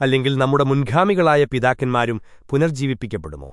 അല്ലെങ്കിൽ നമ്മുടെ മുൻഗാമികളായ പിതാക്കന്മാരും പുനർജീവിപ്പിക്കപ്പെടുമോ?